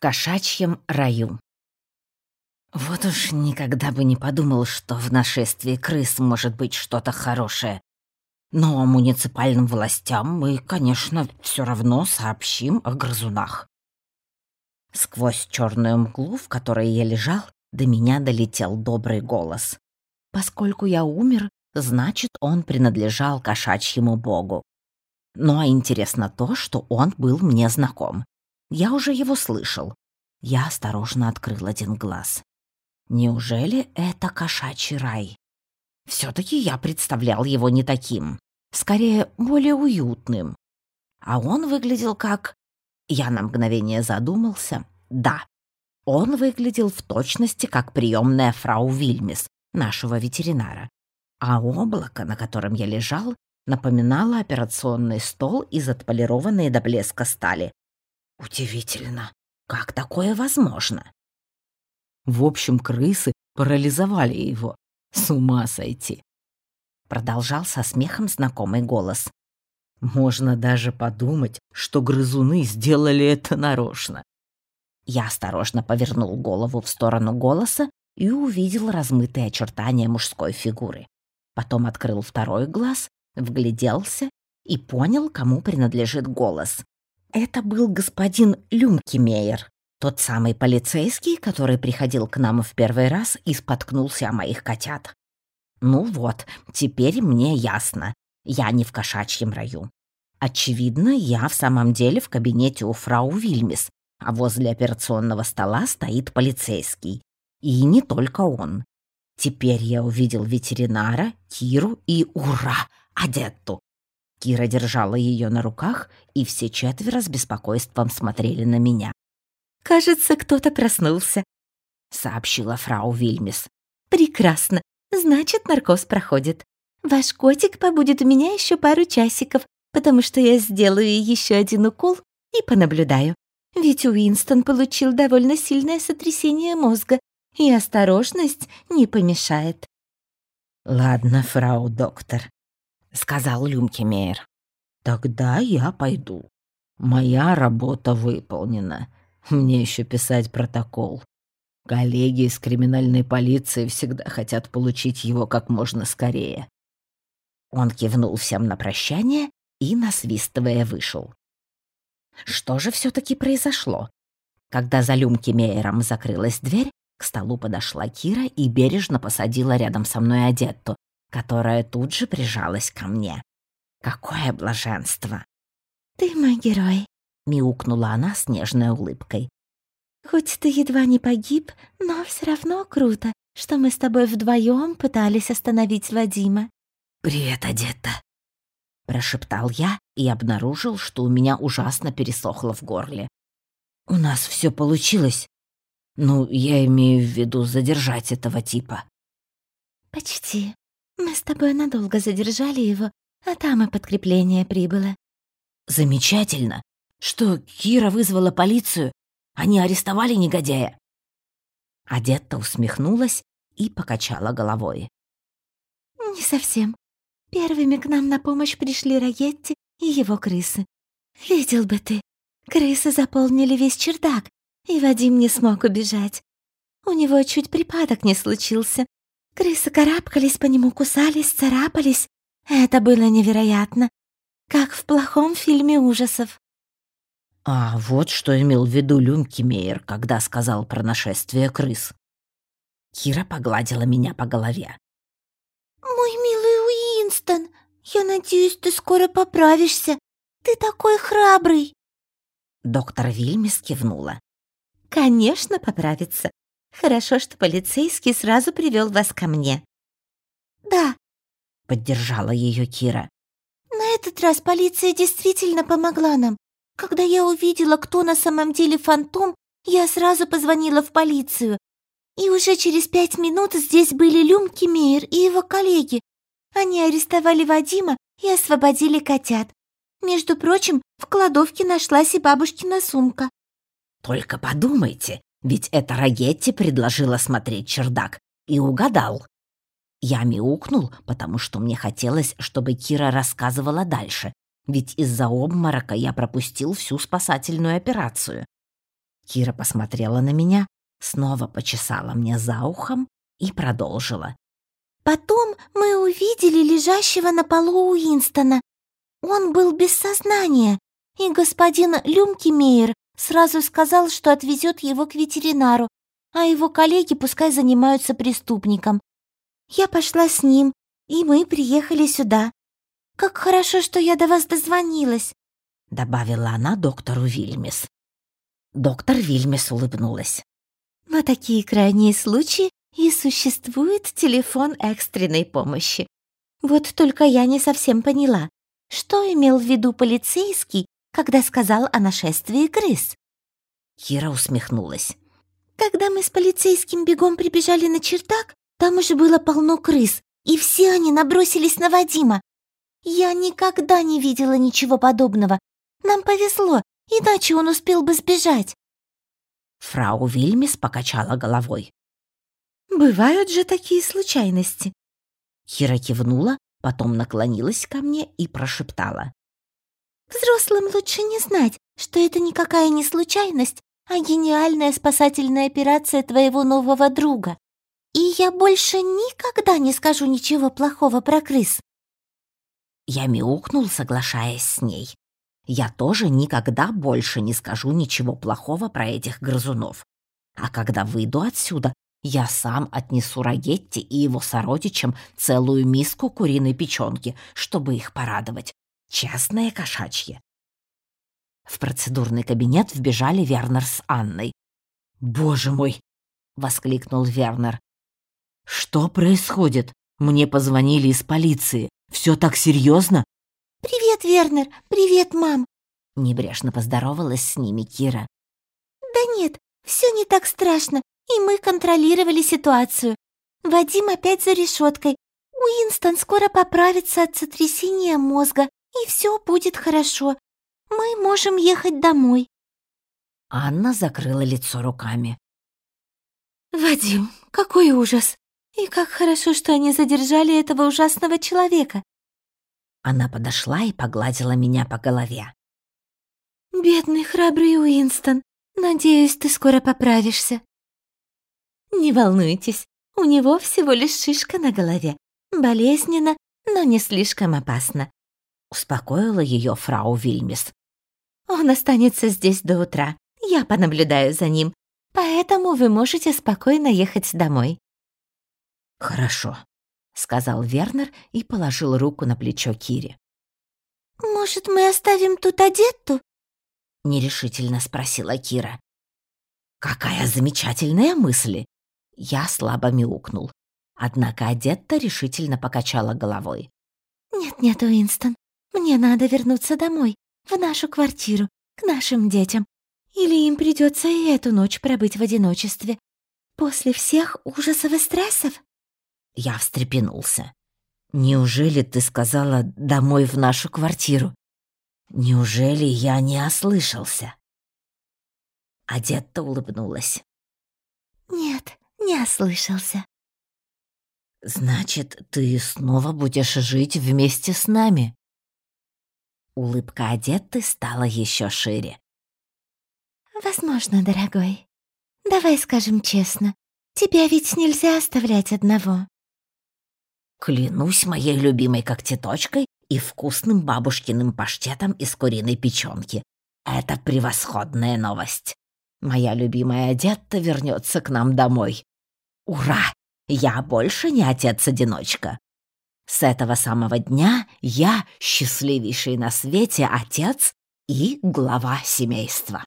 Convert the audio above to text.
кошачьем раю. Вот уж никогда бы не подумал, что в нашествии крыс может быть что-то хорошее. Но муниципальным властям мы, конечно, все равно сообщим о грызунах. Сквозь черную мглу, в которой я лежал, до меня долетел добрый голос. Поскольку я умер, значит, он принадлежал кошачьему богу. Ну а интересно то, что он был мне знаком. Я уже его слышал. Я осторожно открыл один глаз. Неужели это кошачий рай? Все-таки я представлял его не таким, скорее более уютным. А он выглядел как... Я на мгновение задумался. Да, он выглядел в точности как приемная фрау Вильмис, нашего ветеринара. А облако, на котором я лежал, напоминало операционный стол из отполированной до блеска стали. Удивительно, как такое возможно? В общем, крысы парализовали его. С ума сойти. Продолжал со смехом знакомый голос. Можно даже подумать, что грызуны сделали это нарочно. Я осторожно повернул голову в сторону голоса и увидел размытые очертания мужской фигуры. Потом открыл второй глаз, вгляделся и понял, кому принадлежит голос. Это был господин Люмкимейер, тот самый полицейский, который приходил к нам в первый раз и споткнулся о моих котят. Ну вот, теперь мне ясно. Я не в кошачьем раю. Очевидно, я в самом деле в кабинете у фрау Вильмис, а возле операционного стола стоит полицейский. И не только он. Теперь я увидел ветеринара, Киру и, ура, Адетту. Кира держала ее на руках, и все четверо с беспокойством смотрели на меня. «Кажется, кто-то проснулся», — сообщила фрау Вильмис. «Прекрасно. Значит, наркоз проходит. Ваш котик побудет у меня еще пару часиков, потому что я сделаю еще один укол и понаблюдаю. Ведь Уинстон получил довольно сильное сотрясение мозга, и осторожность не помешает». «Ладно, фрау доктор», — сказал Люмкемейр. «Тогда я пойду. Моя работа выполнена. Мне еще писать протокол. Коллеги из криминальной полиции всегда хотят получить его как можно скорее». Он кивнул всем на прощание и, насвистывая, вышел. Что же все-таки произошло? Когда за Люмкемейером закрылась дверь, к столу подошла Кира и бережно посадила рядом со мной Адетту, которая тут же прижалась ко мне. Какое блаженство! «Ты мой герой», — мяукнула она с нежной улыбкой. «Хоть ты едва не погиб, но все равно круто, что мы с тобой вдвоем пытались остановить Вадима». «Привет, Одетта», — прошептал я и обнаружил, что у меня ужасно пересохло в горле. «У нас все получилось. Ну, я имею в виду задержать этого типа». «Почти», мы с тобой надолго задержали его, а там и подкрепление прибыло». «Замечательно! Что, Кира вызвала полицию? Они арестовали негодяя?» Адетта усмехнулась и покачала головой. «Не совсем. Первыми к нам на помощь пришли Раетти и его крысы. Видел бы ты, крысы заполнили весь чердак, и Вадим не смог убежать. У него чуть припадок не случился, Крысы карабкались по нему, кусались, царапались. Это было невероятно. Как в плохом фильме ужасов. А вот что имел в виду Люмкимейер, когда сказал про нашествие крыс. Кира погладила меня по голове. «Мой милый Уинстон, я надеюсь, ты скоро поправишься. Ты такой храбрый!» Доктор Вильмис кивнула. «Конечно, поправится. Хорошо, что полицейский сразу привел вас ко мне». «Да», — поддержала ее Кира. «На этот раз полиция действительно помогла нам. Когда я увидела, кто на самом деле фантом, я сразу позвонила в полицию. И уже через пять минут здесь были Люмки Мейер и его коллеги. Они арестовали Вадима и освободили котят. Между прочим, в кладовке нашлась и бабушкина сумка. «Только подумайте, ведь это Рагетти предложила смотреть чердак. И угадал. Я мяукнул, потому что мне хотелось, чтобы Кира рассказывала дальше. Ведь из-за обморока я пропустил всю спасательную операцию. Кира посмотрела на меня, снова почесала мне за ухом и продолжила. Потом мы увидели лежащего на полу Уинстона. Он был без сознания, и господин Люмкимейер сразу сказал, что отвезет его к ветеринару, а его коллеги пускай занимаются преступником. Я пошла с ним, и мы приехали сюда. Как хорошо, что я до вас дозвонилась», — добавила она доктору Вильмис. Доктор Вильмис улыбнулась. «На такие крайние случаи и существует телефон экстренной помощи. Вот только я не совсем поняла, что имел в виду полицейский, когда сказал о нашествии крыс. Кира усмехнулась. Когда мы с полицейским бегом прибежали на чердак, там уже было полно крыс, и все они набросились на Вадима. Я никогда не видела ничего подобного. Нам повезло, иначе он успел бы сбежать. Фрау Вильмис покачала головой. Бывают же такие случайности. Кира кивнула, потом наклонилась ко мне и прошептала. Взрослым лучше не знать, что это никакая не случайность, а гениальная спасательная операция твоего нового друга. И я больше никогда не скажу ничего плохого про крыс. Я мяукнул, соглашаясь с ней. Я тоже никогда больше не скажу ничего плохого про этих грызунов. А когда выйду отсюда, я сам отнесу Рагетти и его сородичам целую миску куриной печенки, чтобы их порадовать. Честное кошачье. В процедурный кабинет вбежали Вернер с Анной. «Боже мой!» — воскликнул Вернер. «Что происходит? Мне позвонили из полиции. Все так серьезно?» «Привет, Вернер! Привет, мам!» Небрежно поздоровалась с ними Кира. «Да нет, все не так страшно и мы контролировали ситуацию. Вадим опять за решеткой. Уинстон скоро поправится от сотрясения мозга, и все будет хорошо. Мы можем ехать домой». Анна закрыла лицо руками. «Вадим, какой ужас! И как хорошо, что они задержали этого ужасного человека!» Она подошла и погладила меня по голове. «Бедный храбрый Уинстон, надеюсь, ты скоро поправишься». «Не волнуйтесь, у него всего лишь шишка на голове. Болезненно, но не слишком опасно», — успокоила ее фрау Вильмис. «Он останется здесь до утра. Я понаблюдаю за ним, поэтому вы можете спокойно ехать домой». «Хорошо», — сказал Вернер и положил руку на плечо Кири. «Может, мы оставим тут одетту?» — нерешительно спросила Кира. «Какая замечательная мысль!» Я слабо мяукнул. Однако Адетта решительно покачала головой. «Нет-нет, Уинстон, мне надо вернуться домой, в нашу квартиру, к нашим детям. Или им придется и эту ночь пробыть в одиночестве. После всех ужасов и стрессов?» Я встрепенулся. «Неужели ты сказала «домой в нашу квартиру»? Неужели я не ослышался?» Адетта улыбнулась. «Нет, не ослышался. «Значит, ты снова будешь жить вместе с нами?» Улыбка Адетты стала еще шире. «Возможно, дорогой. Давай скажем честно, тебя ведь нельзя оставлять одного». Клянусь моей любимой когтеточкой и вкусным бабушкиным паштетом из куриной печенки. Это превосходная новость. Моя любимая Адетта вернется к нам домой. Ура! Я больше не отец-одиночка. С этого самого дня я счастливейший на свете отец и глава семейства.